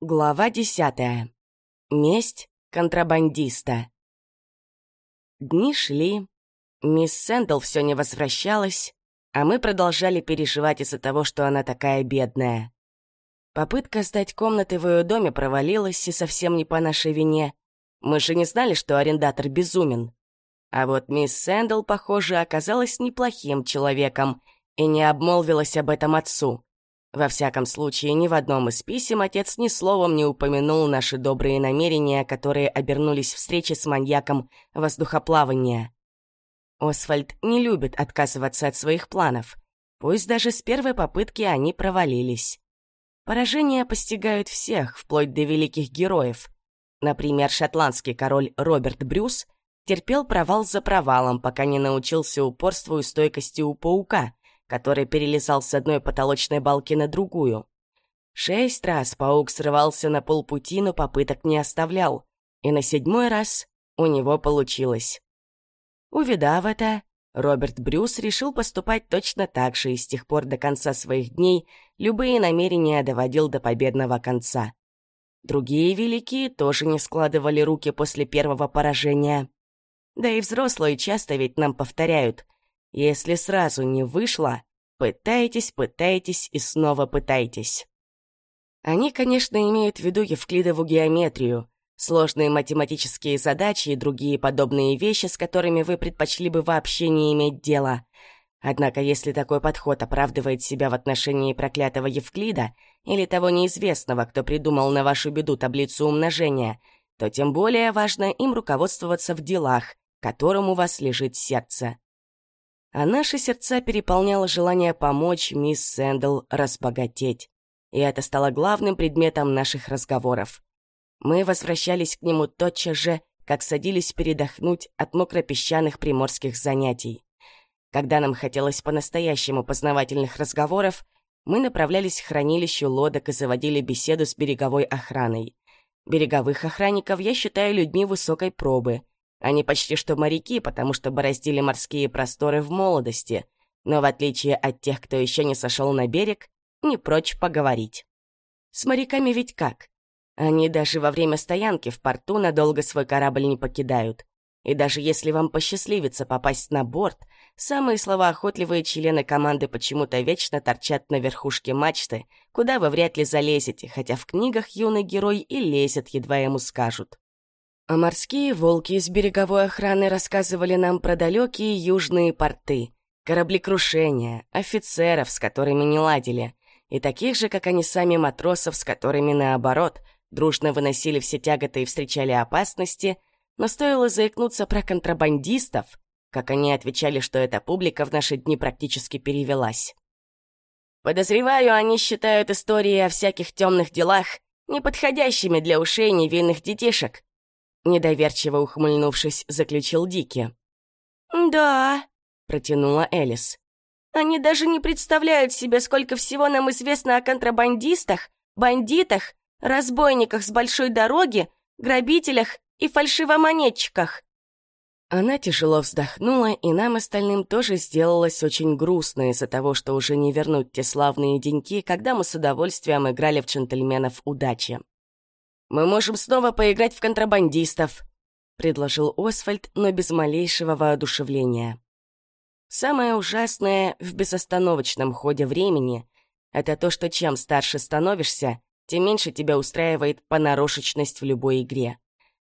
Глава десятая. Месть контрабандиста. Дни шли. Мисс Сэндл все не возвращалась, а мы продолжали переживать из-за того, что она такая бедная. Попытка сдать комнаты в ее доме провалилась, и совсем не по нашей вине. Мы же не знали, что арендатор безумен. А вот мисс Сэндл, похоже, оказалась неплохим человеком и не обмолвилась об этом отцу. Во всяком случае, ни в одном из писем отец ни словом не упомянул наши добрые намерения, которые обернулись встречей с маньяком воздухоплавания. Освальд не любит отказываться от своих планов. Пусть даже с первой попытки они провалились. Поражения постигают всех, вплоть до великих героев. Например, шотландский король Роберт Брюс терпел провал за провалом, пока не научился упорству и стойкости у паука, который перелезал с одной потолочной балки на другую. Шесть раз паук срывался на полпути, но попыток не оставлял, и на седьмой раз у него получилось. Увидав это, Роберт Брюс решил поступать точно так же и с тех пор до конца своих дней любые намерения доводил до победного конца. Другие великие тоже не складывали руки после первого поражения. Да и взрослые часто ведь нам повторяют — если сразу не вышло, пытайтесь, пытайтесь и снова пытайтесь. Они, конечно, имеют в виду евклидову геометрию, сложные математические задачи и другие подобные вещи, с которыми вы предпочли бы вообще не иметь дела. Однако, если такой подход оправдывает себя в отношении проклятого Евклида или того неизвестного, кто придумал на вашу беду таблицу умножения, то тем более важно им руководствоваться в делах, которым у вас лежит сердце а наши сердца переполняло желание помочь мисс Сэндл разбогатеть. И это стало главным предметом наших разговоров. Мы возвращались к нему тотчас же, как садились передохнуть от мокропесчаных приморских занятий. Когда нам хотелось по-настоящему познавательных разговоров, мы направлялись к хранилищу лодок и заводили беседу с береговой охраной. Береговых охранников я считаю людьми высокой пробы — они почти что моряки, потому что бороздили морские просторы в молодости, но в отличие от тех, кто еще не сошел на берег, не прочь поговорить. С моряками ведь как? Они даже во время стоянки в порту надолго свой корабль не покидают. И даже если вам посчастливится попасть на борт, самые словоохотливые члены команды почему-то вечно торчат на верхушке мачты, куда вы вряд ли залезете, хотя в книгах юный герой и лезет, едва ему скажут. А морские волки из береговой охраны рассказывали нам про далекие южные порты, кораблекрушения, офицеров, с которыми не ладили, и таких же, как они сами, матросов, с которыми, наоборот, дружно выносили все тяготы и встречали опасности, но стоило заикнуться про контрабандистов, как они отвечали, что эта публика в наши дни практически перевелась. Подозреваю, они считают истории о всяких темных делах неподходящими для ушей невинных детишек, Недоверчиво ухмыльнувшись, заключил Дики. «Да», — протянула Элис. «Они даже не представляют себе, сколько всего нам известно о контрабандистах, бандитах, разбойниках с большой дороги, грабителях и фальшивомонетчиках». Она тяжело вздохнула, и нам остальным тоже сделалось очень грустно из-за того, что уже не вернуть те славные деньки, когда мы с удовольствием играли в джентльменов удачи. «Мы можем снова поиграть в контрабандистов», — предложил Освальд, но без малейшего воодушевления. Самое ужасное в безостановочном ходе времени — это то, что чем старше становишься, тем меньше тебя устраивает понарошечность в любой игре.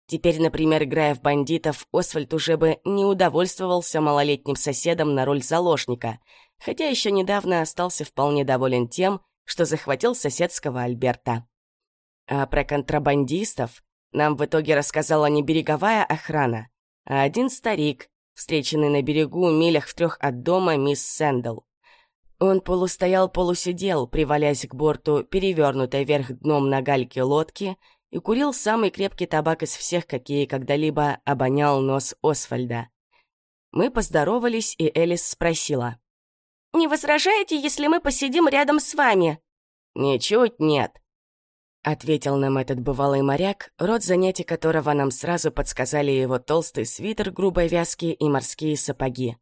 Теперь, например, играя в бандитов, Освальд уже бы не удовольствовался малолетним соседом на роль заложника, хотя еще недавно остался вполне доволен тем, что захватил соседского Альберта. А про контрабандистов нам в итоге рассказала не береговая охрана, а один старик, встреченный на берегу милях в трех от дома мисс Сэндл. Он полустоял, полусидел, привалясь к борту, перевернутой вверх дном на гальке лодки, и курил самый крепкий табак из всех, какие когда-либо обонял нос Освальда. Мы поздоровались, и Элис спросила. «Не возражаете, если мы посидим рядом с вами?» «Ничуть нет», — ответил нам этот бывалый моряк, род занятий которого нам сразу подсказали его толстый свитер грубой вязки и морские сапоги.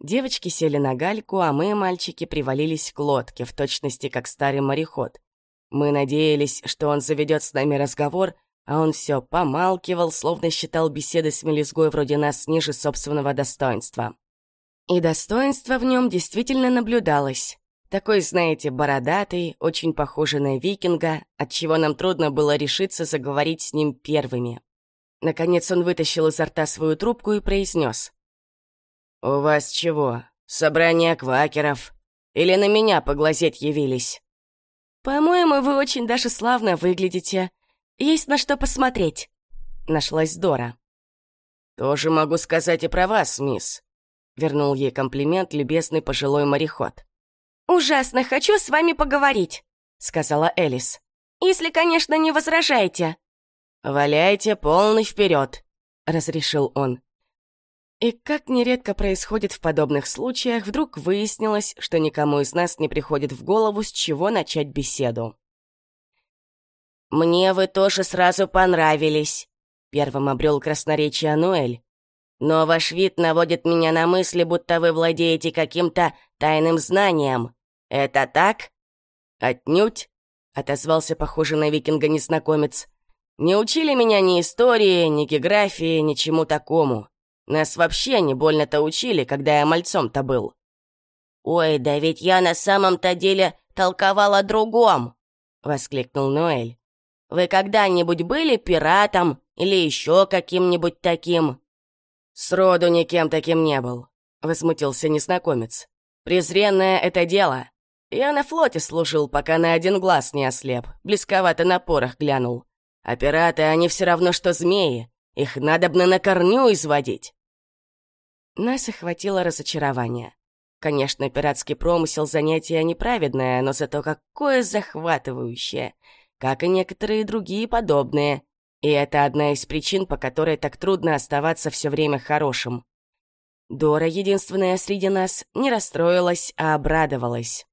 Девочки сели на гальку, а мы, мальчики, привалились к лодке, в точности как старый мореход. Мы надеялись, что он заведет с нами разговор, а он все помалкивал, словно считал беседы с мелизгой вроде нас ниже собственного достоинства. И достоинство в нем действительно наблюдалось. Такой, знаете, бородатый, очень похожий на викинга, отчего нам трудно было решиться заговорить с ним первыми. Наконец он вытащил изо рта свою трубку и произнес. «У вас чего, собрание квакеров? Или на меня поглазеть явились?» «По-моему, вы очень даже славно выглядите. Есть на что посмотреть», — нашлась Дора. «Тоже могу сказать и про вас, мисс», — вернул ей комплимент любезный пожилой мореход. «Ужасно хочу с вами поговорить», — сказала Элис. «Если, конечно, не возражаете». «Валяйте полный вперед», — разрешил он. И как нередко происходит в подобных случаях, вдруг выяснилось, что никому из нас не приходит в голову, с чего начать беседу. «Мне вы тоже сразу понравились», — первым обрел красноречие Ануэль. «Но ваш вид наводит меня на мысли, будто вы владеете каким-то тайным знанием. Это так?» «Отнюдь», — отозвался похожий на викинга незнакомец. Не учили меня ни истории, ни географии, ничему такому. Нас вообще не больно-то учили, когда я мальцом-то был». «Ой, да ведь я на самом-то деле толковал о другом!» — воскликнул Ноэль. «Вы когда-нибудь были пиратом или еще каким-нибудь таким?» «Сроду никем таким не был», — возмутился незнакомец. «Презренное это дело. Я на флоте служил, пока на один глаз не ослеп, близковато на порох глянул. А пираты, они все равно, что змеи. Их надобно на корню изводить. Нас охватило разочарование. Конечно, пиратский промысел — занятие неправедное, но зато какое захватывающее, как и некоторые другие подобные. И это одна из причин, по которой так трудно оставаться все время хорошим. Дора, единственная среди нас, не расстроилась, а обрадовалась.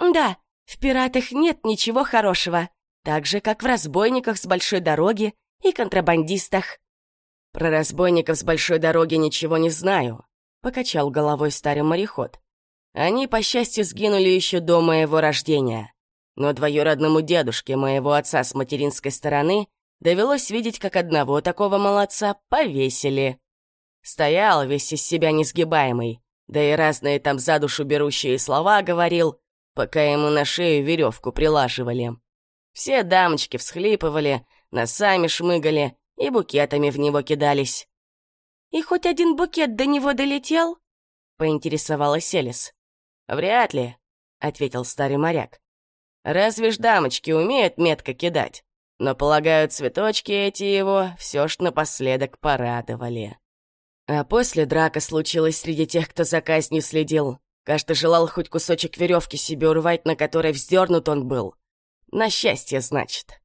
«Да, в пиратах нет ничего хорошего», так же, как в разбойниках с большой дороги и контрабандистах. «Про разбойников с большой дороги ничего не знаю», — покачал головой старый мореход. «Они, по счастью, сгинули еще до моего рождения. Но двоюродному дедушке моего отца с материнской стороны довелось видеть, как одного такого молодца повесили. Стоял весь из себя несгибаемый, да и разные там за душу берущие слова говорил, пока ему на шею веревку прилаживали. Все дамочки всхлипывали, носами шмыгали и букетами в него кидались. «И хоть один букет до него долетел?» — поинтересовалась Элис. «Вряд ли», — ответил старый моряк. «Разве ж дамочки умеют метко кидать? Но, полагаю, цветочки эти его все ж напоследок порадовали». А после драка случилась среди тех, кто за казнью следил. Каждый желал хоть кусочек веревки себе урвать, на которой вздернут он был. На счастье, значит.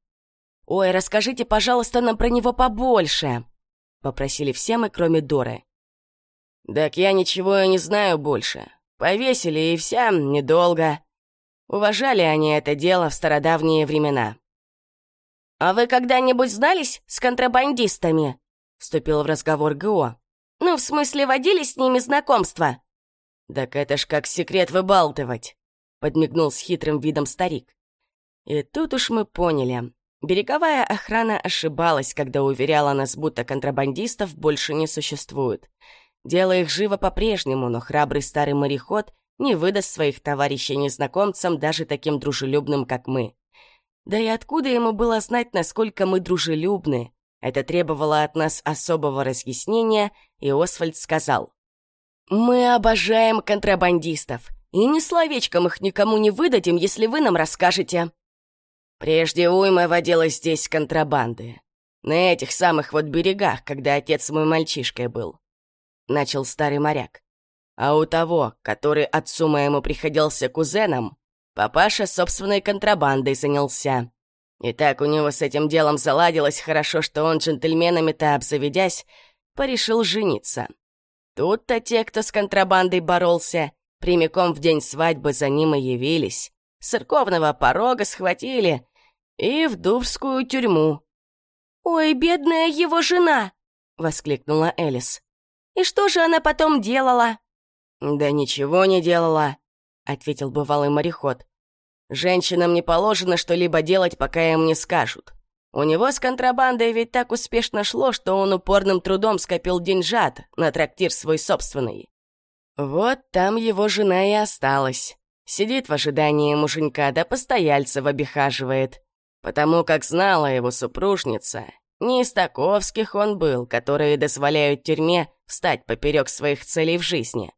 «Ой, расскажите, пожалуйста, нам про него побольше», — попросили все мы, кроме Доры. «Так я ничего и не знаю больше. Повесили, и вся недолго. Уважали они это дело в стародавние времена». «А вы когда-нибудь знались с контрабандистами?» — вступил в разговор ГО. «Ну, в смысле, водили с ними знакомства?» «Так это ж как секрет выбалтывать», — подмигнул с хитрым видом старик. И тут уж мы поняли. Береговая охрана ошибалась, когда уверяла нас, будто контрабандистов больше не существует. Дело их живо по-прежнему, но храбрый старый мореход не выдаст своих товарищей незнакомцам даже таким дружелюбным, как мы. Да и откуда ему было знать, насколько мы дружелюбны? Это требовало от нас особого разъяснения, и Освальд сказал. «Мы обожаем контрабандистов, и ни словечком их никому не выдадим, если вы нам расскажете». Прежде уйма водилась здесь контрабанды. На этих самых вот берегах, когда отец мой мальчишкой был. Начал старый моряк. А у того, который отцу моему приходился кузеном, папаша собственной контрабандой занялся. И так у него с этим делом заладилось хорошо, что он джентльменами-то обзаведясь, порешил жениться. Тут-то те, кто с контрабандой боролся, прямиком в день свадьбы за ним и явились. Церковного порога схватили и в Дуврскую тюрьму». «Ой, бедная его жена!» — воскликнула Элис. «И что же она потом делала?» «Да ничего не делала», — ответил бывалый мореход. Женщинам не положено что-либо делать, пока им не скажут. У него с контрабандой ведь так успешно шло, что он упорным трудом скопил деньжат на трактир свой собственный. Вот там его жена и осталась. Сидит в ожидании муженька, да постояльцев обихаживает. Потому как знала его супружница, не из таковских он был, которые дозволяют тюрьме встать поперек своих целей в жизни.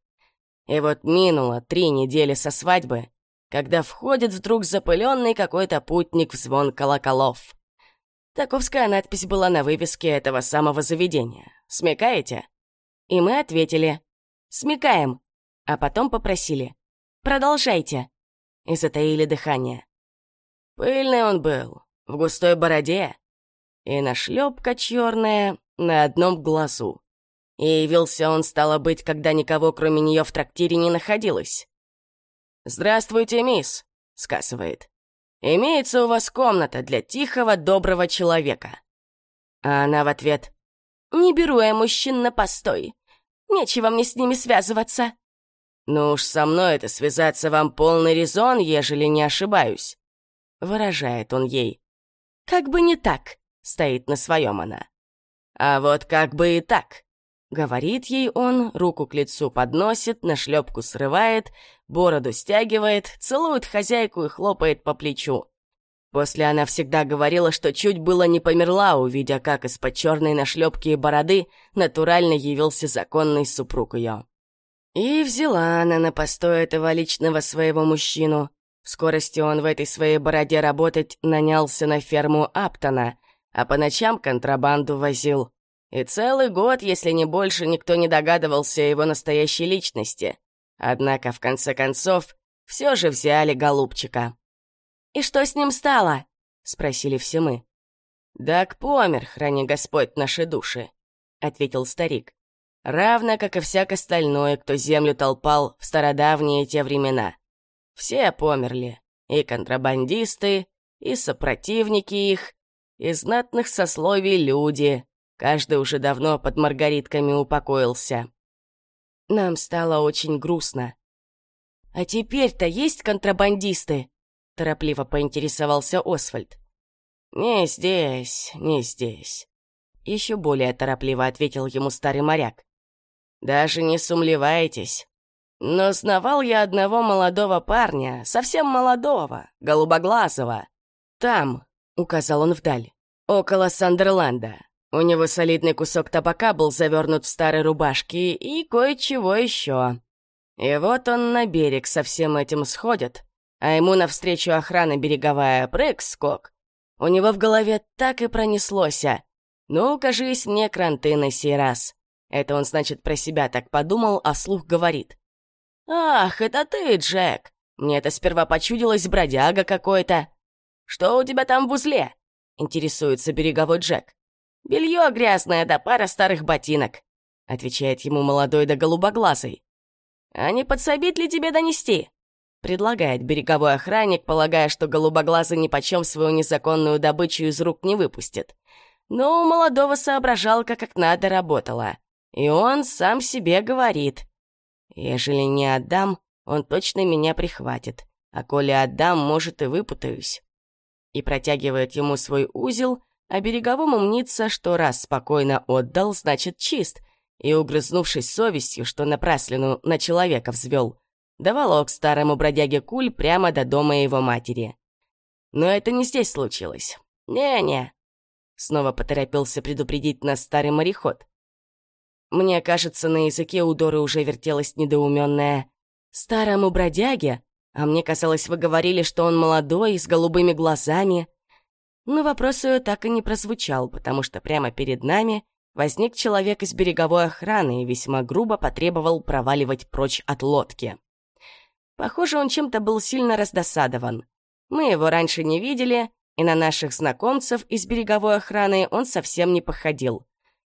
И вот минуло три недели со свадьбы, когда входит вдруг запыленный какой-то путник в звон колоколов. Таковская надпись была на вывеске этого самого заведения. Смекаете? И мы ответили «Смекаем», а потом попросили «Продолжайте» и затаили дыхание. Пыльный он был, в густой бороде, и нашлепка черная на одном глазу. И явился он, стало быть, когда никого, кроме нее, в трактире не находилось. «Здравствуйте, мисс», — сказывает. «Имеется у вас комната для тихого, доброго человека». А она в ответ. «Не беру я мужчин на постой. Нечего мне с ними связываться». «Ну уж со мной это связаться вам полный резон, ежели не ошибаюсь», — выражает он ей. «Как бы не так», — стоит на своем она. «А вот как бы и так», — говорит ей он, руку к лицу подносит, на шлепку срывает, бороду стягивает, целует хозяйку и хлопает по плечу. После она всегда говорила, что чуть было не померла, увидя, как из-под черной нашлепки и бороды натурально явился законный супруг ее. И взяла она на постой этого личного своего мужчину. В скорости он в этой своей бороде работать нанялся на ферму Аптона, а по ночам контрабанду возил. И целый год, если не больше, никто не догадывался о его настоящей личности. Однако, в конце концов, все же взяли голубчика. «И что с ним стало?» — спросили все мы. «Так помер, храни Господь наши души», — ответил старик. «Равно, как и всяк остальной, кто землю толпал в стародавние те времена. Все померли, и контрабандисты, и сопротивники их, и знатных сословий люди. Каждый уже давно под маргаритками упокоился. Нам стало очень грустно. «А теперь-то есть контрабандисты?» — торопливо поинтересовался Освальд. «Не здесь, не здесь», — еще более торопливо ответил ему старый моряк. «Даже не сумлевайтесь. Но знавал я одного молодого парня, совсем молодого, голубоглазого. Там, — указал он вдаль, — около Сандерланда. У него солидный кусок табака был завернут в старой рубашке и кое-чего еще. И вот он на берег со всем этим сходит, а ему навстречу охрана береговая прыг-скок. У него в голове так и пронеслося. «Ну, кажись, мне кранты на сей раз». Это он, значит, про себя так подумал, а слух говорит. «Ах, это ты, Джек! Мне это сперва почудилось бродяга какой-то. Что у тебя там в узле?» — интересуется береговой Джек. «Белье грязное да пара старых ботинок», — отвечает ему молодой да голубоглазый. «А не подсобить ли тебе донести?» — предлагает береговой охранник, полагая, что голубоглазый нипочем свою незаконную добычу из рук не выпустит. Но у молодого соображалка как надо работала. И он сам себе говорит. «Ежели не отдам, он точно меня прихватит. А коли отдам, может, и выпутаюсь» и протягивает ему свой узел, а береговому мнится, что раз спокойно отдал, значит чист, и, угрызнувшись совестью, что напраслину на человека взвел, доволок старому бродяге куль прямо до дома его матери. Но это не здесь случилось. Не-не. Снова поторопился предупредить нас старый мореход. Мне кажется, на языке у Доры уже вертелась недоуменная. Старому бродяге а мне казалось, вы говорили, что он молодой, с голубыми глазами. Но вопрос ее так и не прозвучал, потому что прямо перед нами возник человек из береговой охраны и весьма грубо потребовал проваливать прочь от лодки. Похоже, он чем-то был сильно раздосадован. Мы его раньше не видели, и на наших знакомцев из береговой охраны он совсем не походил.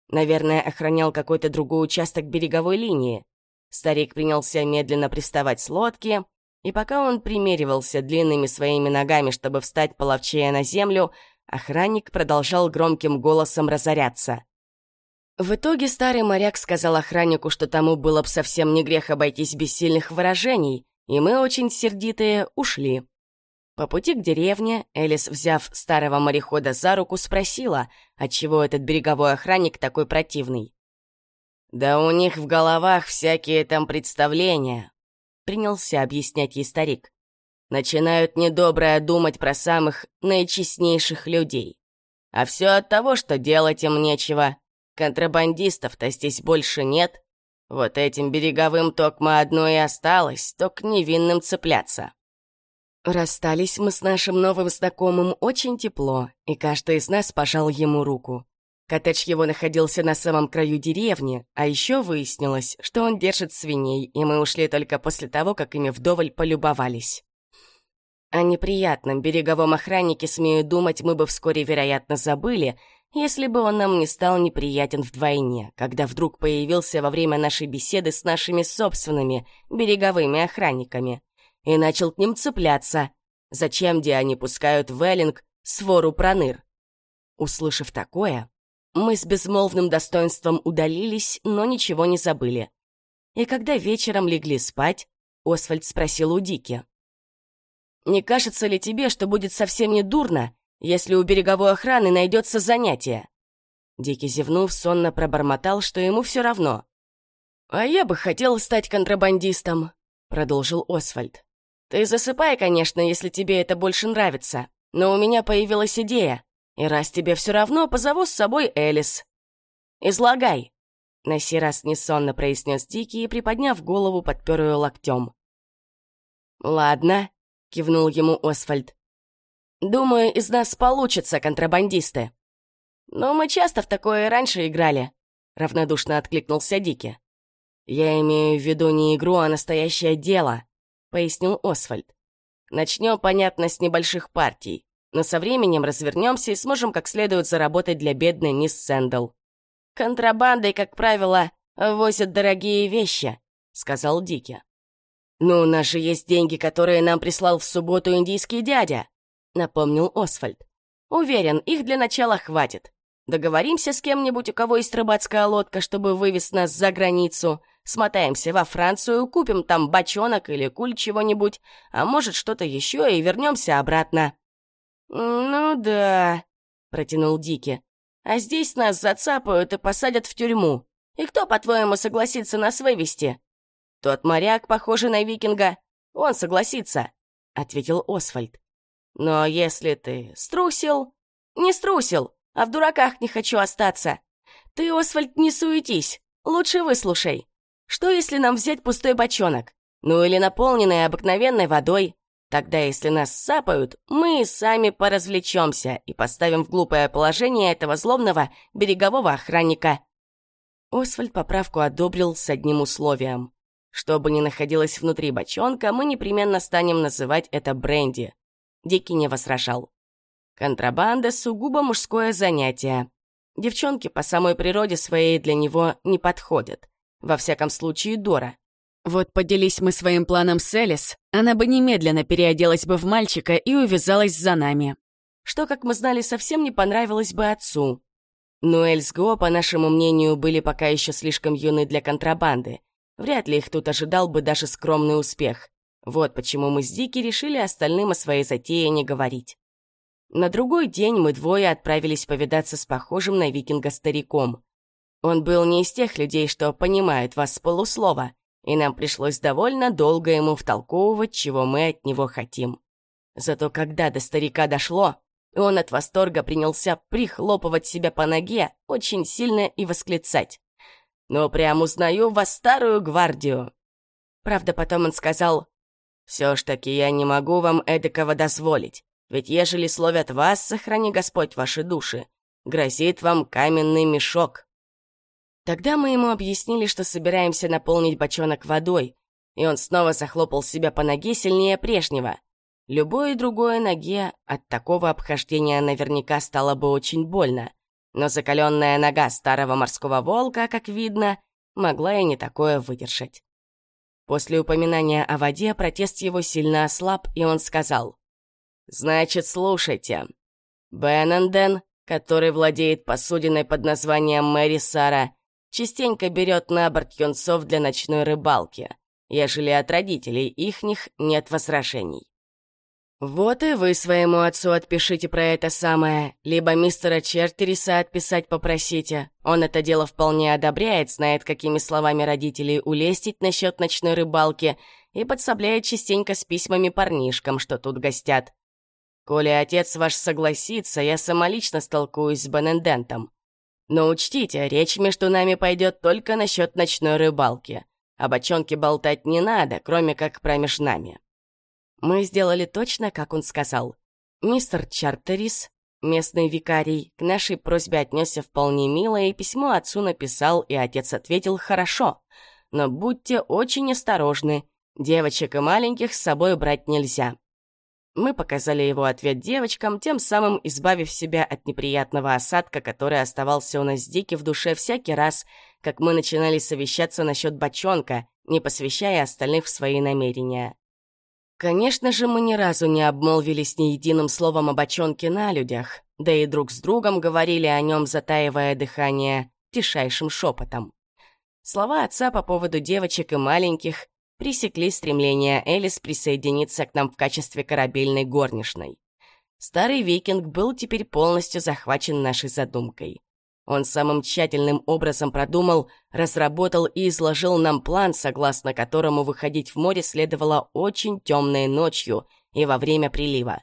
Наверное, охранял какой-то другой участок береговой линии. Старик принялся медленно приставать с лодки, и пока он примеривался длинными своими ногами, чтобы встать половчее на землю, охранник продолжал громким голосом разоряться. В итоге старый моряк сказал охраннику, что тому было бы совсем не грех обойтись без сильных выражений, и мы, очень сердитые, ушли. По пути к деревне Элис, взяв старого морехода за руку, спросила, отчего этот береговой охранник такой противный. «Да у них в головах всякие там представления», — принялся объяснять ей старик. «Начинают недоброе думать про самых наичестнейших людей. А все от того, что делать им нечего. Контрабандистов-то здесь больше нет. Вот этим береговым токмо одно и осталось, то к невинным цепляться». Расстались мы с нашим новым знакомым очень тепло, и каждый из нас пожал ему руку. Коттедж его находился на самом краю деревни, а еще выяснилось, что он держит свиней, и мы ушли только после того, как ими вдоволь полюбовались. О неприятном береговом охраннике, смею думать, мы бы вскоре, вероятно, забыли, если бы он нам не стал неприятен вдвойне, когда вдруг появился во время нашей беседы с нашими собственными береговыми охранниками и начал к ним цепляться. Зачем где они пускают в Эллинг свору проныр? Услышав такое, мы с безмолвным достоинством удалились, но ничего не забыли. И когда вечером легли спать, Освальд спросил у Дики. «Не кажется ли тебе, что будет совсем не дурно, если у береговой охраны найдется занятие?» Дики зевнув, сонно пробормотал, что ему все равно. «А я бы хотел стать контрабандистом», — продолжил Освальд. Ты засыпай, конечно, если тебе это больше нравится. Но у меня появилась идея. И раз тебе все равно, позову с собой Элис. Излагай. На сей раз несонно произнес Дикий и, приподняв голову, подпер ее локтем. «Ладно», — кивнул ему Освальд. «Думаю, из нас получатся контрабандисты». «Но мы часто в такое раньше играли», — равнодушно откликнулся Дики. «Я имею в виду не игру, а настоящее дело», — пояснил Освальд. «Начнем, понятно, с небольших партий, но со временем развернемся и сможем как следует заработать для бедной мисс Сэндл. Контрабандой, как правило, возят дорогие вещи», — сказал Дики. «Ну, у нас же есть деньги, которые нам прислал в субботу индийский дядя», — напомнил Освальд. «Уверен, их для начала хватит. Договоримся с кем-нибудь, у кого есть рыбацкая лодка, чтобы вывез нас за границу. Смотаемся во Францию, купим там бочонок или куль чего-нибудь, а может что-то еще, и вернемся обратно». «Ну да», — протянул Дики. «А здесь нас зацапают и посадят в тюрьму. И кто, по-твоему, согласится нас вывести?» «Тот моряк, похожий на викинга. Он согласится», — ответил Освальд. «Но если ты струсил...» «Не струсил, а в дураках не хочу остаться. Ты, Освальд, не суетись. Лучше выслушай. Что, если нам взять пустой бочонок? Ну или наполненный обыкновенной водой? Тогда, если нас сапают, мы сами поразвлечемся и поставим в глупое положение этого злобного берегового охранника». Освальд поправку одобрил с одним условием. Что бы ни находилось внутри бочонка, мы непременно станем называть это бренди. Дикий не возражал. Контрабанда — сугубо мужское занятие. Девчонки по самой природе своей для него не подходят. Во всяком случае, Дора. Вот поделись мы своим планом с Элис, она бы немедленно переоделась бы в мальчика и увязалась за нами. Что, как мы знали, совсем не понравилось бы отцу. Но Эльс Го, по нашему мнению, были пока еще слишком юны для контрабанды. Вряд ли их тут ожидал бы даже скромный успех. Вот почему мы с Дики решили остальным о своей затее не говорить. На другой день мы двое отправились повидаться с похожим на викинга стариком. Он был не из тех людей, что понимают вас с полуслова, и нам пришлось довольно долго ему втолковывать, чего мы от него хотим. Зато когда до старика дошло, он от восторга принялся прихлопывать себя по ноге очень сильно и восклицать. «Ну, прям узнаю вас старую гвардию!» Правда, потом он сказал, «Все ж таки я не могу вам эдакого дозволить, ведь ежели словят вас, сохрани Господь ваши души, грозит вам каменный мешок». Тогда мы ему объяснили, что собираемся наполнить бочонок водой, и он снова захлопал себя по ноге сильнее прежнего. Любой другой ноге от такого обхождения наверняка стало бы очень больно, но закаленная нога старого морского волка, как видно, могла и не такое выдержать. После упоминания о воде протест его сильно ослаб, и он сказал, «Значит, слушайте. Бенненден, который владеет посудиной под названием Мэри Сара, частенько берет на борт юнцов для ночной рыбалки, ежели от родителей ихних нет возражений. «Вот и вы своему отцу отпишите про это самое, либо мистера Чертериса отписать попросите. Он это дело вполне одобряет, знает, какими словами родителей улестить насчет ночной рыбалки и подсобляет частенько с письмами парнишкам, что тут гостят. Коли отец ваш согласится, я самолично столкуюсь с Бенендентом. Но учтите, речь между нами пойдет только насчет ночной рыбалки. О бочонке болтать не надо, кроме как промеж нами». Мы сделали точно, как он сказал. Мистер Чартерис, местный викарий, к нашей просьбе отнесся вполне мило и письмо отцу написал, и отец ответил «хорошо». Но будьте очень осторожны, девочек и маленьких с собой брать нельзя. Мы показали его ответ девочкам, тем самым избавив себя от неприятного осадка, который оставался у нас дикий в душе всякий раз, как мы начинали совещаться насчет бочонка, не посвящая остальных в свои намерения. Конечно же, мы ни разу не обмолвились ни единым словом о бочонке на людях, да и друг с другом говорили о нем, затаивая дыхание тишайшим шепотом. Слова отца по поводу девочек и маленьких пресекли стремление Элис присоединиться к нам в качестве корабельной горничной. Старый викинг был теперь полностью захвачен нашей задумкой. Он самым тщательным образом продумал, разработал и изложил нам план, согласно которому выходить в море следовало очень темной ночью и во время прилива.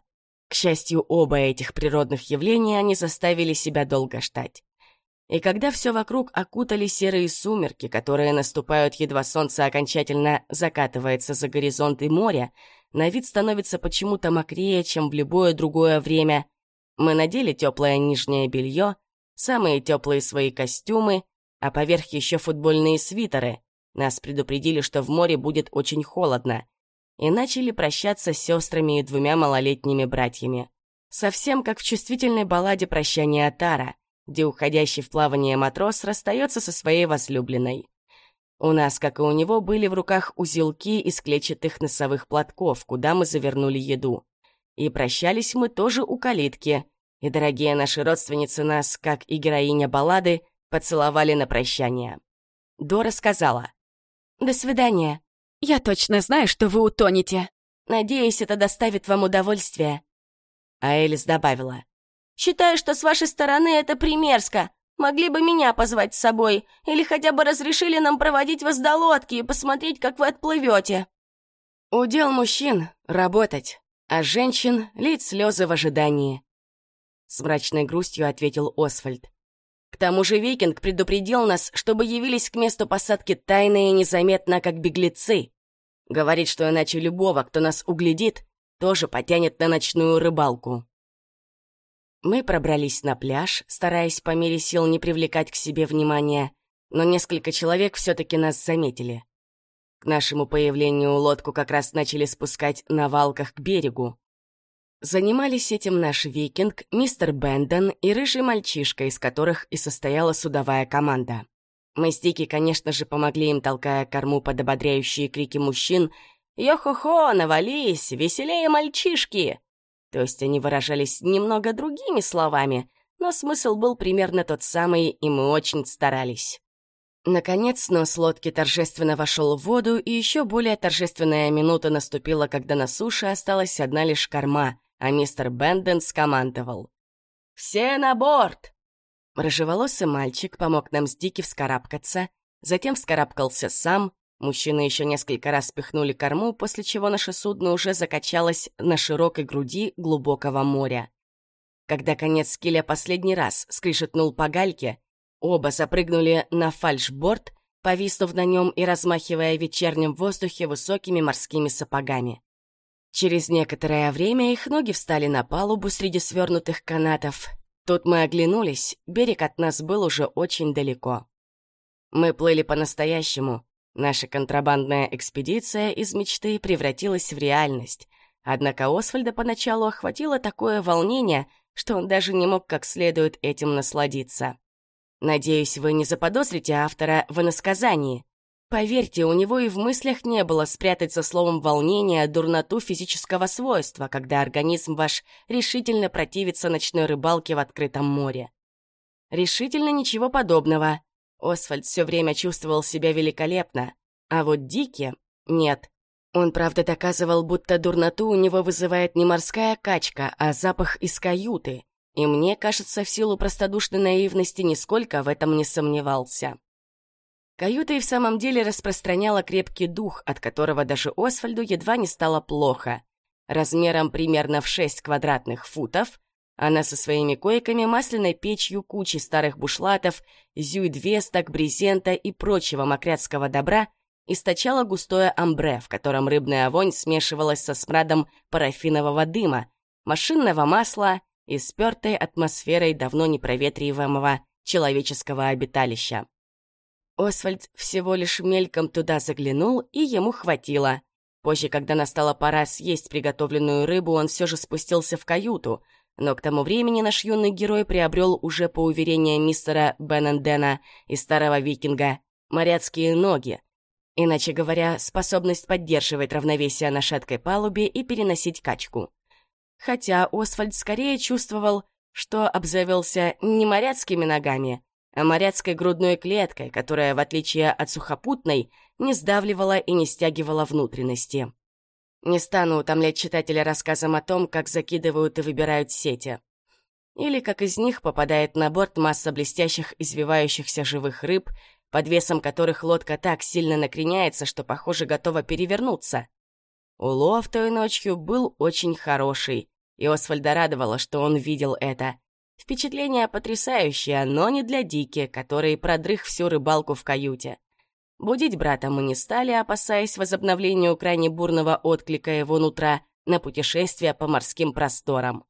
К счастью, оба этих природных явления не заставили себя долго ждать. И когда все вокруг окутали серые сумерки, которые наступают, едва солнце окончательно закатывается за горизонт и море, на вид становится почему-то мокрее, чем в любое другое время, мы надели теплое нижнее белье, самые теплые свои костюмы, а поверх еще футбольные свитеры. Нас предупредили, что в море будет очень холодно. И начали прощаться с сестрами и двумя малолетними братьями. Совсем как в чувствительной балладе «Прощание Тара», где уходящий в плавание матрос расстается со своей возлюбленной. У нас, как и у него, были в руках узелки из клетчатых носовых платков, куда мы завернули еду. И прощались мы тоже у калитки, и дорогие наши родственницы нас, как и героиня баллады, поцеловали на прощание. Дора сказала. «До свидания. Я точно знаю, что вы утонете. Надеюсь, это доставит вам удовольствие». А Элис добавила. «Считаю, что с вашей стороны это примерзко. Могли бы меня позвать с собой, или хотя бы разрешили нам проводить вас до лодки и посмотреть, как вы отплывете». Удел мужчин — работать, а женщин — лить слезы в ожидании. С мрачной грустью ответил Освальд. К тому же Викинг предупредил нас, чтобы явились к месту посадки тайно и незаметно, как беглецы. Говорит, что иначе любого, кто нас углядит, тоже потянет на ночную рыбалку. Мы пробрались на пляж, стараясь по мере сил не привлекать к себе внимания, но несколько человек все-таки нас заметили. К нашему появлению лодку как раз начали спускать на валках к берегу. Занимались этим наш викинг, мистер Бенден и рыжий мальчишка, из которых и состояла судовая команда. Мы с Дики, конечно же, помогли им, толкая корму под ободряющие крики мужчин «Йо-хо-хо, навались, веселее, мальчишки!» То есть они выражались немного другими словами, но смысл был примерно тот самый, и мы очень старались. Наконец, нос лодки торжественно вошел в воду, и еще более торжественная минута наступила, когда на суше осталась одна лишь корма, а мистер Бенден скомандовал. «Все на борт!» Рыжеволосый мальчик помог нам с Дики вскарабкаться, затем вскарабкался сам, мужчины еще несколько раз пихнули корму, после чего наше судно уже закачалось на широкой груди глубокого моря. Когда конец киля последний раз скришетнул по гальке, оба запрыгнули на фальшборд, повиснув на нем и размахивая в вечернем воздухе высокими морскими сапогами. Через некоторое время их ноги встали на палубу среди свернутых канатов. Тут мы оглянулись, берег от нас был уже очень далеко. Мы плыли по-настоящему. Наша контрабандная экспедиция из мечты превратилась в реальность. Однако Освальда поначалу охватило такое волнение, что он даже не мог как следует этим насладиться. Надеюсь, вы не заподозрите автора в иносказании. Поверьте, у него и в мыслях не было спрятать за словом волнение дурноту физического свойства, когда организм ваш решительно противится ночной рыбалке в открытом море. Решительно ничего подобного. Освальд все время чувствовал себя великолепно, а вот Дики — нет. Он, правда, доказывал, будто дурноту у него вызывает не морская качка, а запах из каюты. И мне кажется, в силу простодушной наивности нисколько в этом не сомневался. Каюта и в самом деле распространяла крепкий дух, от которого даже Освальду едва не стало плохо. Размером примерно в 6 квадратных футов, она со своими койками, масляной печью, кучей старых бушлатов, зюйдвесток, брезента и прочего мокрятского добра источала густое амбре, в котором рыбная вонь смешивалась со смрадом парафинового дыма, машинного масла и спертой атмосферой давно непроветриваемого человеческого обиталища. Освальд всего лишь мельком туда заглянул, и ему хватило. Позже, когда настала пора съесть приготовленную рыбу, он все же спустился в каюту, но к тому времени наш юный герой приобрел уже по уверениям мистера Беннендена и старого викинга моряцкие ноги, иначе говоря, способность поддерживать равновесие на шаткой палубе и переносить качку. Хотя Освальд скорее чувствовал, что обзавелся не моряцкими ногами, а моряцкой грудной клеткой, которая, в отличие от сухопутной, не сдавливала и не стягивала внутренности. Не стану утомлять читателя рассказом о том, как закидывают и выбирают сети. Или как из них попадает на борт масса блестящих извивающихся живых рыб, под весом которых лодка так сильно накреняется, что, похоже, готова перевернуться. Улов той ночью был очень хороший, и Освальда радовало, что он видел это — Впечатление потрясающее, но не для Дики, который продрых всю рыбалку в каюте. Будить брата мы не стали, опасаясь возобновления крайне бурного отклика его нутра на путешествие по морским просторам.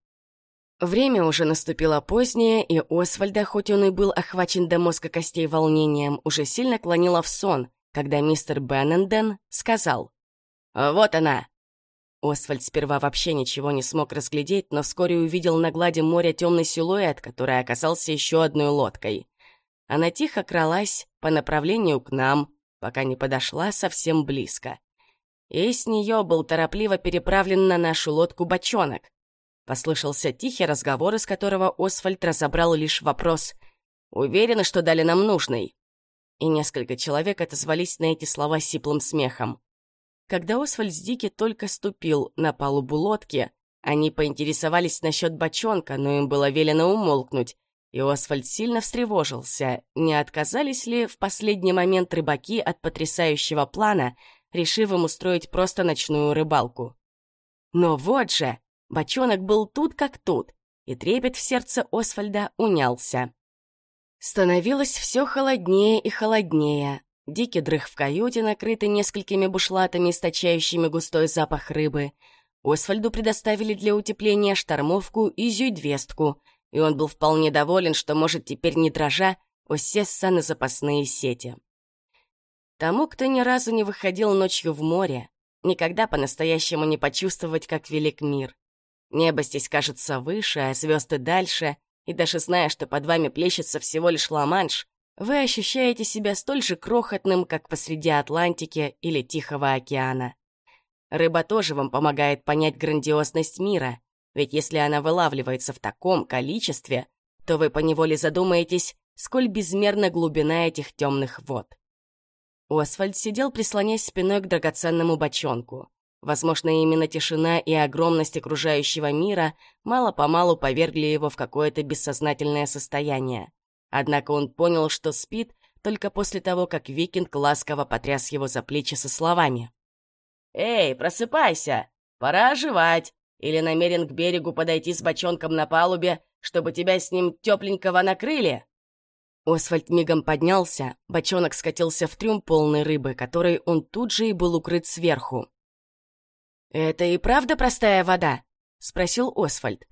Время уже наступило позднее, и Освальда, хоть он и был охвачен до мозга костей волнением, уже сильно клонило в сон, когда мистер Бенненден сказал «Вот она, Освальд сперва вообще ничего не смог разглядеть, но вскоре увидел на глади моря темный силуэт, который оказался еще одной лодкой. Она тихо кралась по направлению к нам, пока не подошла совсем близко. И с нее был торопливо переправлен на нашу лодку бочонок. Послышался тихий разговор, из которого Освальд разобрал лишь вопрос «Уверены, что дали нам нужный?» И несколько человек отозвались на эти слова сиплым смехом. Когда Освальд с Дики только ступил на палубу лодки, они поинтересовались насчет бочонка, но им было велено умолкнуть, и Освальд сильно встревожился, не отказались ли в последний момент рыбаки от потрясающего плана, решив им устроить просто ночную рыбалку. Но вот же, бочонок был тут как тут, и трепет в сердце Освальда унялся. Становилось все холоднее и холоднее, Дикий дрых в каюте, накрытый несколькими бушлатами, источающими густой запах рыбы. Освальду предоставили для утепления штормовку и зюйдвестку, и он был вполне доволен, что может теперь, не дрожа, усесться на запасные сети. Тому, кто ни разу не выходил ночью в море, никогда по-настоящему не почувствовать, как велик мир. Небо здесь кажется выше, а звезды дальше, и даже зная, что под вами плещется всего лишь Ла-Манш, вы ощущаете себя столь же крохотным, как посреди Атлантики или Тихого океана. Рыба тоже вам помогает понять грандиозность мира, ведь если она вылавливается в таком количестве, то вы поневоле задумаетесь, сколь безмерна глубина этих темных вод. Освальд сидел, прислонясь спиной к драгоценному бочонку. Возможно, именно тишина и огромность окружающего мира мало-помалу повергли его в какое-то бессознательное состояние. Однако он понял, что спит только после того, как викинг ласково потряс его за плечи со словами. «Эй, просыпайся! Пора оживать! Или намерен к берегу подойти с бочонком на палубе, чтобы тебя с ним тепленького накрыли?» Освальд мигом поднялся, бочонок скатился в трюм полной рыбы, которой он тут же и был укрыт сверху. «Это и правда простая вода?» — спросил Освальд.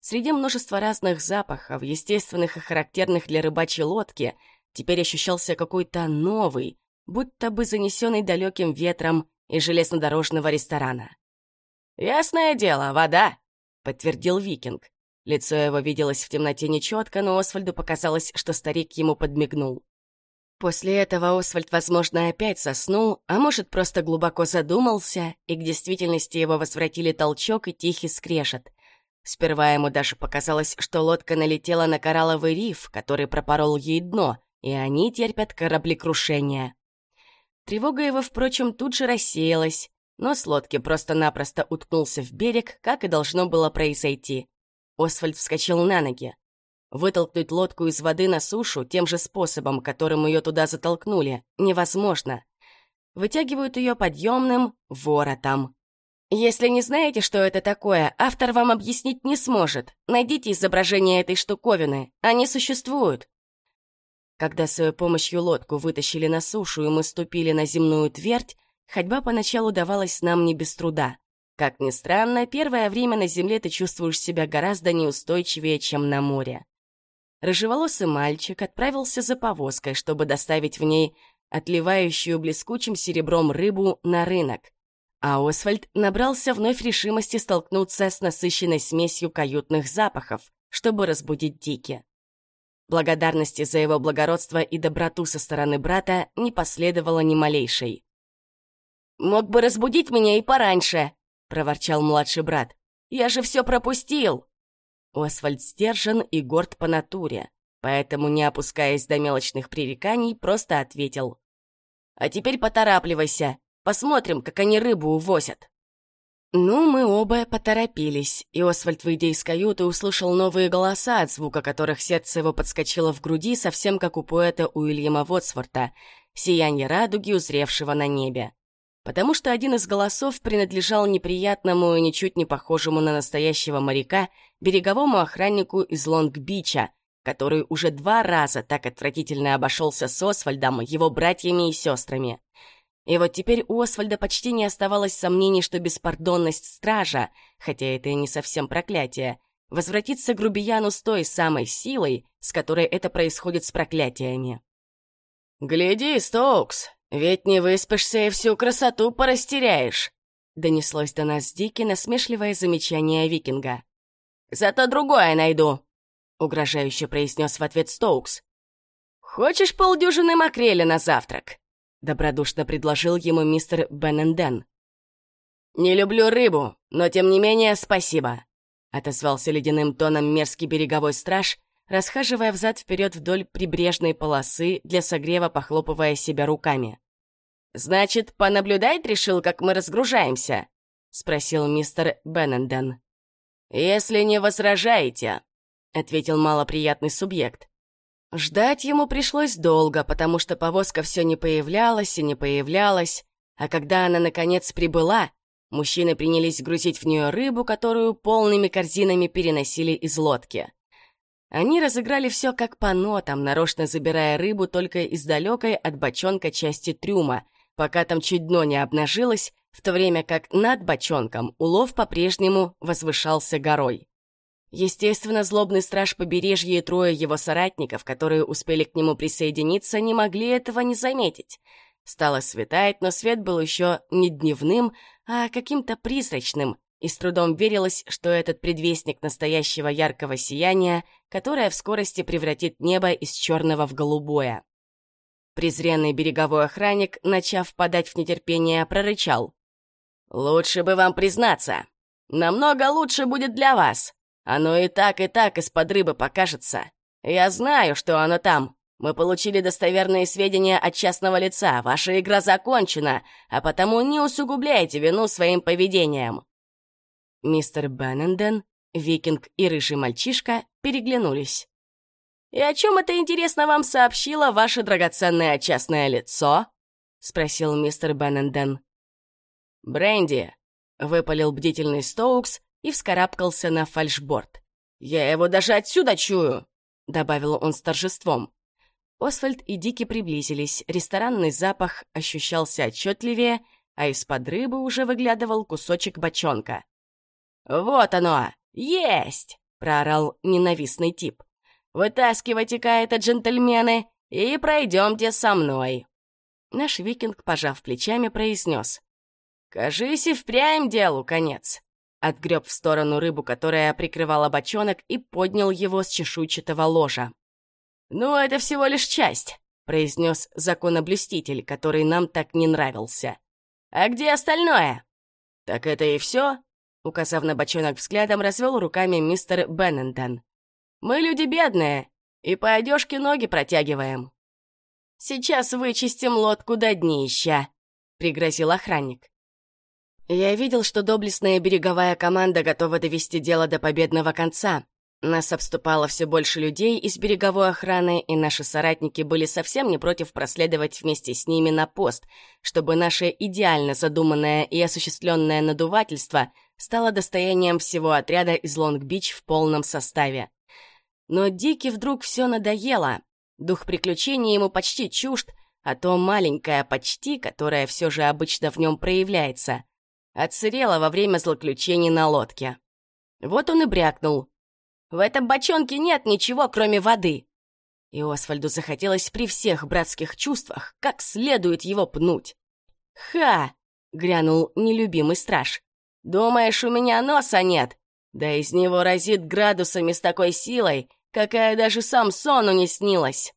Среди множества разных запахов, естественных и характерных для рыбачьей лодки, теперь ощущался какой-то новый, будто бы занесенный далеким ветром из железнодорожного ресторана. «Ясное дело, вода!» — подтвердил викинг. Лицо его виделось в темноте нечетко, но Освальду показалось, что старик ему подмигнул. После этого Освальд, возможно, опять соснул, а может, просто глубоко задумался, и к действительности его возвратили толчок и тихий скрежет. Сперва ему даже показалось, что лодка налетела на коралловый риф, который пропорол ей дно, и они терпят кораблекрушение. Тревога его, впрочем, тут же рассеялась, но лодки просто-напросто уткнулся в берег, как и должно было произойти. Освальд вскочил на ноги. Вытолкнуть лодку из воды на сушу тем же способом, которым ее туда затолкнули, невозможно. Вытягивают ее подъемным воротом. Если не знаете, что это такое, автор вам объяснить не сможет. Найдите изображение этой штуковины. Они существуют. Когда с ее помощью лодку вытащили на сушу, и мы ступили на земную твердь, ходьба поначалу давалась нам не без труда. Как ни странно, первое время на земле ты чувствуешь себя гораздо неустойчивее, чем на море. Рыжеволосый мальчик отправился за повозкой, чтобы доставить в ней отливающую блескучим серебром рыбу на рынок — а Освальд набрался вновь решимости столкнуться с насыщенной смесью каютных запахов, чтобы разбудить Дики. Благодарности за его благородство и доброту со стороны брата не последовало ни малейшей. «Мог бы разбудить меня и пораньше», — проворчал младший брат. «Я же все пропустил!» Освальд сдержан и горд по натуре, поэтому, не опускаясь до мелочных пререканий, просто ответил. «А теперь поторапливайся, Посмотрим, как они рыбу увозят». Ну, мы оба поторопились, и Освальд, выйдя из каюты, услышал новые голоса, от звука которых сердце его подскочило в груди, совсем как у поэта Уильяма Вотсворта, сияние радуги, узревшего на небе. Потому что один из голосов принадлежал неприятному и ничуть не похожему на настоящего моряка, береговому охраннику из Лонг-Бича, который уже два раза так отвратительно обошелся с Освальдом, его братьями и сестрами. И вот теперь у Освальда почти не оставалось сомнений, что беспардонность стража, хотя это и не совсем проклятие, возвратится грубияну с той самой силой, с которой это происходит с проклятиями. «Гляди, Стоукс, ведь не выспишься и всю красоту порастеряешь», донеслось до нас Дики насмешливое замечание викинга. «Зато другое найду», — угрожающе произнес в ответ Стоукс. «Хочешь полдюжины макрели на завтрак?» — добродушно предложил ему мистер Бенненден. «Не люблю рыбу, но тем не менее спасибо», — отозвался ледяным тоном мерзкий береговой страж, расхаживая взад-вперед вдоль прибрежной полосы, для согрева похлопывая себя руками. «Значит, понаблюдать решил, как мы разгружаемся?» — спросил мистер Бенненден. «Если не возражаете», — ответил малоприятный субъект. Ждать ему пришлось долго, потому что повозка все не появлялась и не появлялась, а когда она, наконец, прибыла, мужчины принялись грузить в нее рыбу, которую полными корзинами переносили из лодки. Они разыграли все как по нотам, нарочно забирая рыбу только из далекой от бочонка части трюма, пока там чуть дно не обнажилось, в то время как над бочонком улов по-прежнему возвышался горой. Естественно, злобный страж побережья и трое его соратников, которые успели к нему присоединиться, не могли этого не заметить. Стало светать, но свет был еще не дневным, а каким-то призрачным, и с трудом верилось, что этот предвестник настоящего яркого сияния, которое в скорости превратит небо из черного в голубое. Презренный береговой охранник, начав подать в нетерпение, прорычал. «Лучше бы вам признаться. Намного лучше будет для вас. Оно и так, и так из-под рыбы покажется. Я знаю, что оно там. Мы получили достоверные сведения от частного лица. Ваша игра закончена, а потому не усугубляйте вину своим поведением». Мистер Бенненден, викинг и рыжий мальчишка переглянулись. «И о чем это, интересно, вам сообщило ваше драгоценное частное лицо?» — спросил мистер Бенненден. «Бренди», — выпалил бдительный Стоукс, и вскарабкался на фальшборд. «Я его даже отсюда чую!» — добавил он с торжеством. Освальд и Дики приблизились, ресторанный запах ощущался отчетливее, а из-под рыбы уже выглядывал кусочек бочонка. «Вот оно! Есть!» — проорал ненавистный тип. «Вытаскивайте-ка это, джентльмены, и пройдемте со мной!» Наш викинг, пожав плечами, произнес. «Кажись, и впрямь делу конец. Отгреб в сторону рыбу, которая прикрывала бочонок, и поднял его с чешуйчатого ложа. «Ну, это всего лишь часть», — произнес законоблюститель, который нам так не нравился. «А где остальное?» «Так это и все?» — указав на бочонок взглядом, развел руками мистер Бенненден. «Мы люди бедные, и по одежке ноги протягиваем». «Сейчас вычистим лодку до днища», — пригрозил охранник. Я видел, что доблестная береговая команда готова довести дело до победного конца. Нас обступало все больше людей из береговой охраны, и наши соратники были совсем не против проследовать вместе с ними на пост, чтобы наше идеально задуманное и осуществленное надувательство стало достоянием всего отряда из Лонг-Бич в полном составе. Но Дики вдруг все надоело. Дух приключений ему почти чужд, а то маленькое почти, которое все же обычно в нем проявляется — Отсырела во время злоключений на лодке. Вот он и брякнул. «В этом бочонке нет ничего, кроме воды!» И Освальду захотелось при всех братских чувствах как следует его пнуть. «Ха!» — грянул нелюбимый страж. «Думаешь, у меня носа нет? Да из него разит градусами с такой силой, какая даже Самсону не снилась.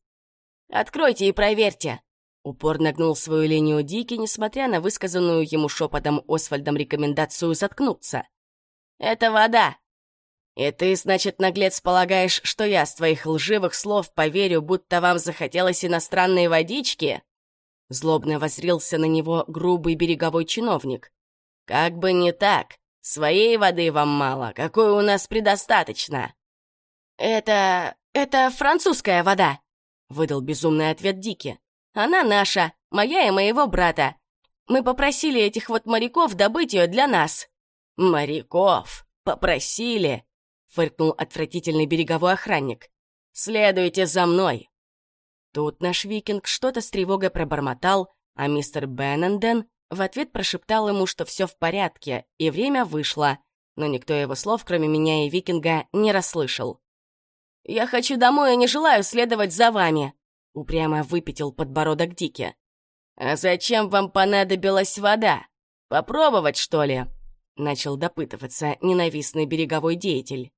Откройте и проверьте, Упор нагнул свою линию Дики, несмотря на высказанную ему шепотом Освальдом рекомендацию заткнуться. «Это вода!» «И ты, значит, наглец, полагаешь, что я с твоих лживых слов поверю, будто вам захотелось иностранные водички?» Злобно возрился на него грубый береговой чиновник. «Как бы не так. Своей воды вам мало, какой у нас предостаточно». «Это... это французская вода», — выдал безумный ответ Дики. Она наша, моя и моего брата. Мы попросили этих вот моряков добыть ее для нас». «Моряков? Попросили?» — фыркнул отвратительный береговой охранник. «Следуйте за мной!» Тут наш викинг что-то с тревогой пробормотал, а мистер Бенненден в ответ прошептал ему, что все в порядке, и время вышло, но никто его слов, кроме меня и викинга, не расслышал. «Я хочу домой и не желаю следовать за вами», Упрямо выпятил подбородок Дики. «А зачем вам понадобилась вода? Попробовать, что ли?» Начал допытываться ненавистный береговой деятель.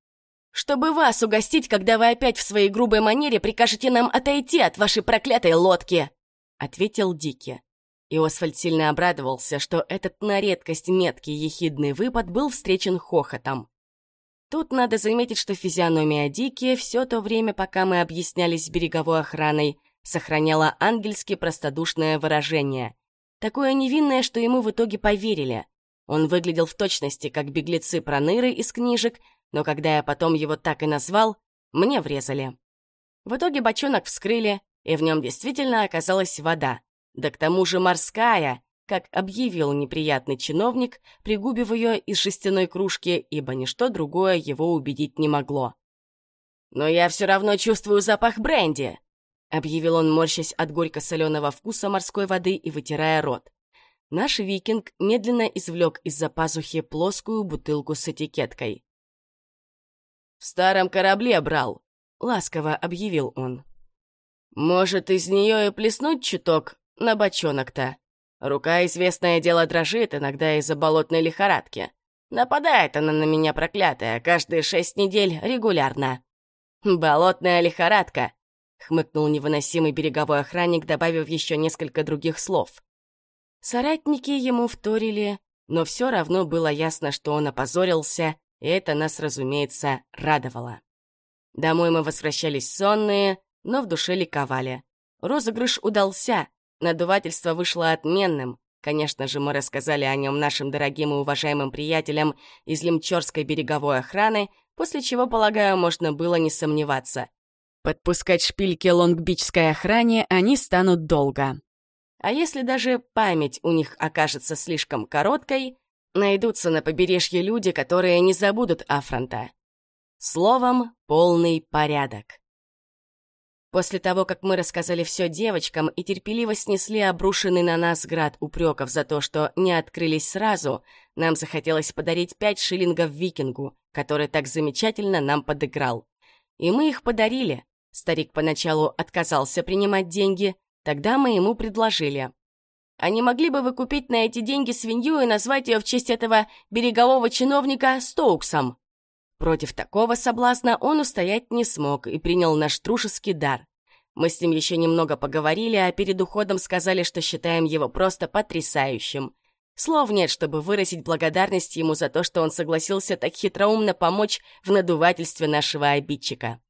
«Чтобы вас угостить, когда вы опять в своей грубой манере прикажете нам отойти от вашей проклятой лодки!» Ответил Дики. И Освальд сильно обрадовался, что этот на редкость меткий ехидный выпад был встречен хохотом. Тут надо заметить, что физиономия Дики все то время, пока мы объяснялись береговой охраной, сохраняла ангельски простодушное выражение. Такое невинное, что ему в итоге поверили. Он выглядел в точности, как беглецы проныры из книжек, но когда я потом его так и назвал, мне врезали. В итоге бочонок вскрыли, и в нем действительно оказалась вода. Да к тому же морская, как объявил неприятный чиновник, пригубив ее из жестяной кружки, ибо ничто другое его убедить не могло. «Но я все равно чувствую запах бренди!» объявил он, морщась от горько-соленого вкуса морской воды и вытирая рот. Наш викинг медленно извлек из-за пазухи плоскую бутылку с этикеткой. «В старом корабле брал», — ласково объявил он. «Может, из нее и плеснуть чуток на бочонок-то? Рука, известное дело, дрожит иногда из-за болотной лихорадки. Нападает она на меня, проклятая, каждые шесть недель регулярно. Болотная лихорадка хмыкнул невыносимый береговой охранник, добавив еще несколько других слов. Соратники ему вторили, но все равно было ясно, что он опозорился, и это нас, разумеется, радовало. Домой мы возвращались сонные, но в душе ликовали. Розыгрыш удался, надувательство вышло отменным. Конечно же, мы рассказали о нем нашим дорогим и уважаемым приятелям из Лемчорской береговой охраны, после чего, полагаю, можно было не сомневаться. Подпускать шпильки лонгбичской охране они станут долго. А если даже память у них окажется слишком короткой, найдутся на побережье люди, которые не забудут Афронта. Словом, полный порядок. После того, как мы рассказали все девочкам и терпеливо снесли обрушенный на нас град упреков за то, что не открылись сразу, нам захотелось подарить пять шиллингов викингу, который так замечательно нам подыграл. И мы их подарили, Старик поначалу отказался принимать деньги, тогда мы ему предложили. «А не могли бы вы купить на эти деньги свинью и назвать ее в честь этого берегового чиновника Стоуксом?» Против такого соблазна он устоять не смог и принял наш трушеский дар. Мы с ним еще немного поговорили, а перед уходом сказали, что считаем его просто потрясающим. Слов нет, чтобы выразить благодарность ему за то, что он согласился так хитроумно помочь в надувательстве нашего обидчика.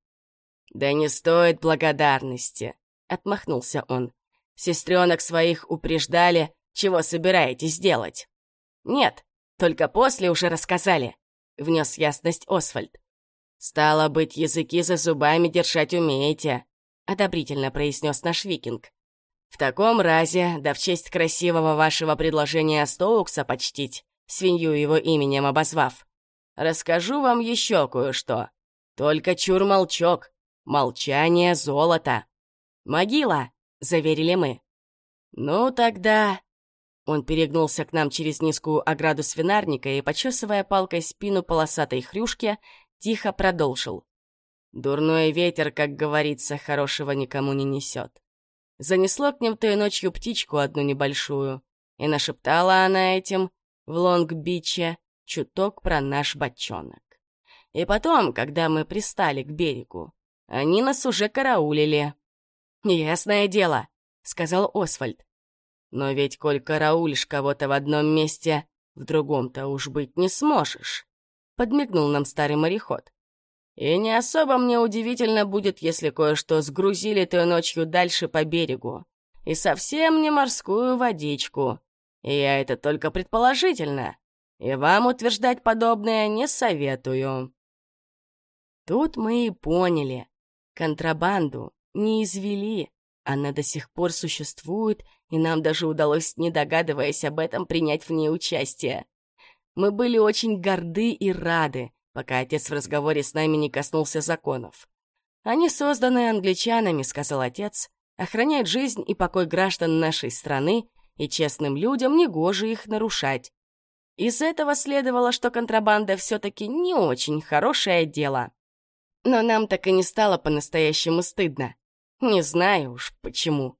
«Да не стоит благодарности», — отмахнулся он. «Сестренок своих упреждали, чего собираетесь делать?» «Нет, только после уже рассказали», — внес ясность Освальд. «Стало быть, языки за зубами держать умеете», — одобрительно произнес наш викинг. «В таком разе, да в честь красивого вашего предложения Стоукса почтить, свинью его именем обозвав, расскажу вам еще кое-что. Только чур молчок, молчание золото. Могила, заверили мы. Ну тогда... Он перегнулся к нам через низкую ограду свинарника и, почесывая палкой спину полосатой хрюшки, тихо продолжил. Дурной ветер, как говорится, хорошего никому не несет. Занесло к ним той ночью птичку одну небольшую, и нашептала она этим в Лонг-Биче чуток про наш бочонок. И потом, когда мы пристали к берегу, они нас уже караулили. «Ясное дело», — сказал Освальд. «Но ведь, коль караулишь кого-то в одном месте, в другом-то уж быть не сможешь», — подмигнул нам старый мореход. «И не особо мне удивительно будет, если кое-что сгрузили той ночью дальше по берегу. И совсем не морскую водичку. И я это только предположительно. И вам утверждать подобное не советую». Тут мы и поняли. Контрабанду не извели. Она до сих пор существует, и нам даже удалось, не догадываясь об этом, принять в ней участие. Мы были очень горды и рады, пока отец в разговоре с нами не коснулся законов. «Они созданы англичанами», — сказал отец, «охраняют жизнь и покой граждан нашей страны, и честным людям негоже их нарушать. Из этого следовало, что контрабанда все-таки не очень хорошее дело. Но нам так и не стало по-настоящему стыдно. Не знаю уж почему.